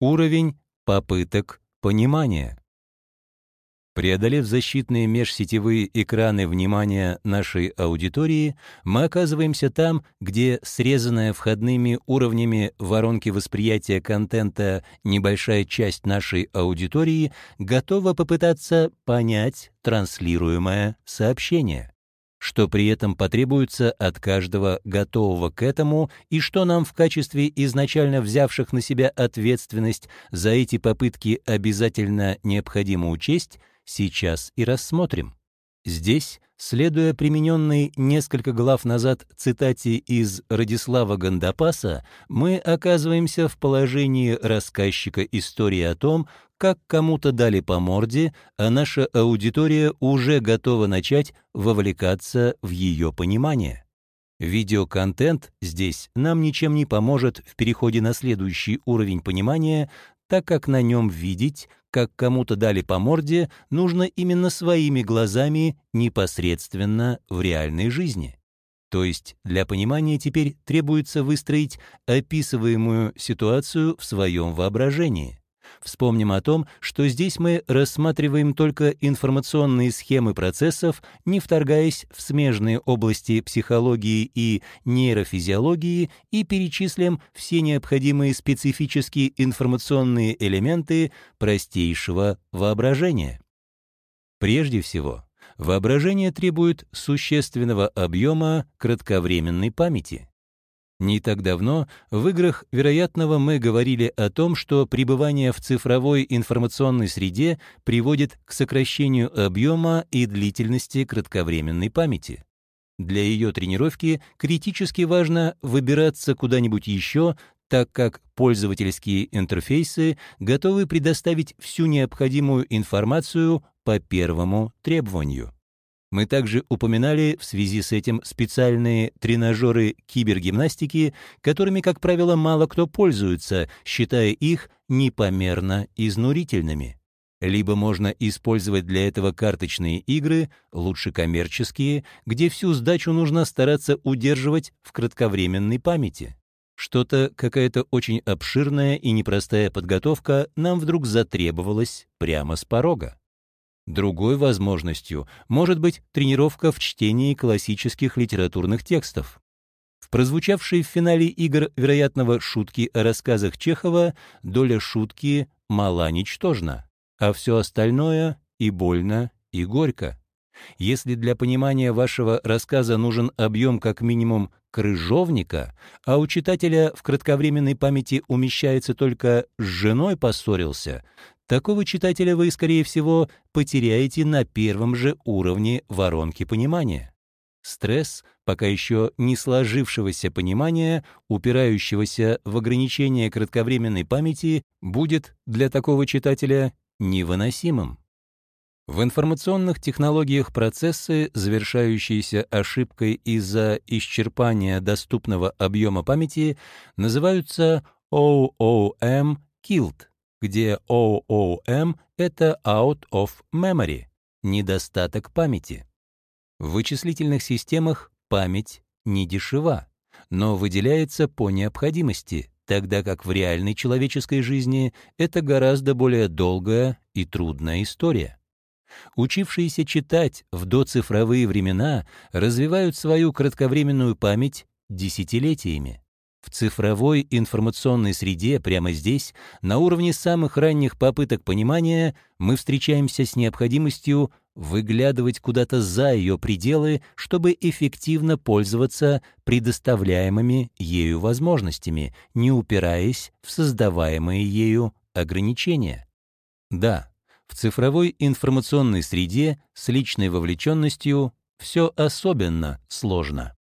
Уровень попыток понимания. Преодолев защитные межсетевые экраны внимания нашей аудитории, мы оказываемся там, где срезанная входными уровнями воронки восприятия контента небольшая часть нашей аудитории готова попытаться понять транслируемое сообщение что при этом потребуется от каждого готового к этому и что нам в качестве изначально взявших на себя ответственность за эти попытки обязательно необходимо учесть, сейчас и рассмотрим. Здесь, следуя примененной несколько глав назад цитате из Радислава Гандапаса, мы оказываемся в положении рассказчика истории о том, как кому-то дали по морде, а наша аудитория уже готова начать вовлекаться в ее понимание. Видеоконтент здесь нам ничем не поможет в переходе на следующий уровень понимания, так как на нем видеть, как кому-то дали по морде, нужно именно своими глазами непосредственно в реальной жизни. То есть для понимания теперь требуется выстроить описываемую ситуацию в своем воображении. Вспомним о том, что здесь мы рассматриваем только информационные схемы процессов, не вторгаясь в смежные области психологии и нейрофизиологии и перечислим все необходимые специфические информационные элементы простейшего воображения. Прежде всего, воображение требует существенного объема кратковременной памяти. Не так давно в играх вероятного мы говорили о том, что пребывание в цифровой информационной среде приводит к сокращению объема и длительности кратковременной памяти. Для ее тренировки критически важно выбираться куда-нибудь еще, так как пользовательские интерфейсы готовы предоставить всю необходимую информацию по первому требованию. Мы также упоминали в связи с этим специальные тренажеры кибергимнастики, которыми, как правило, мало кто пользуется, считая их непомерно изнурительными. Либо можно использовать для этого карточные игры, лучше коммерческие, где всю сдачу нужно стараться удерживать в кратковременной памяти. Что-то, какая-то очень обширная и непростая подготовка нам вдруг затребовалась прямо с порога. Другой возможностью может быть тренировка в чтении классических литературных текстов. В прозвучавшей в финале игр вероятного шутки о рассказах Чехова доля шутки мала ничтожна, а все остальное и больно, и горько. Если для понимания вашего рассказа нужен объем как минимум крыжовника, а у читателя в кратковременной памяти умещается только «с женой поссорился», Такого читателя вы, скорее всего, потеряете на первом же уровне воронки понимания. Стресс, пока еще не сложившегося понимания, упирающегося в ограничение кратковременной памяти, будет для такого читателя невыносимым. В информационных технологиях процессы, завершающиеся ошибкой из-за исчерпания доступного объема памяти, называются OOM killed где OOM — это out of memory, недостаток памяти. В вычислительных системах память не дешева, но выделяется по необходимости, тогда как в реальной человеческой жизни это гораздо более долгая и трудная история. Учившиеся читать в доцифровые времена развивают свою кратковременную память десятилетиями. В цифровой информационной среде прямо здесь, на уровне самых ранних попыток понимания, мы встречаемся с необходимостью выглядывать куда-то за ее пределы, чтобы эффективно пользоваться предоставляемыми ею возможностями, не упираясь в создаваемые ею ограничения. Да, в цифровой информационной среде с личной вовлеченностью все особенно сложно.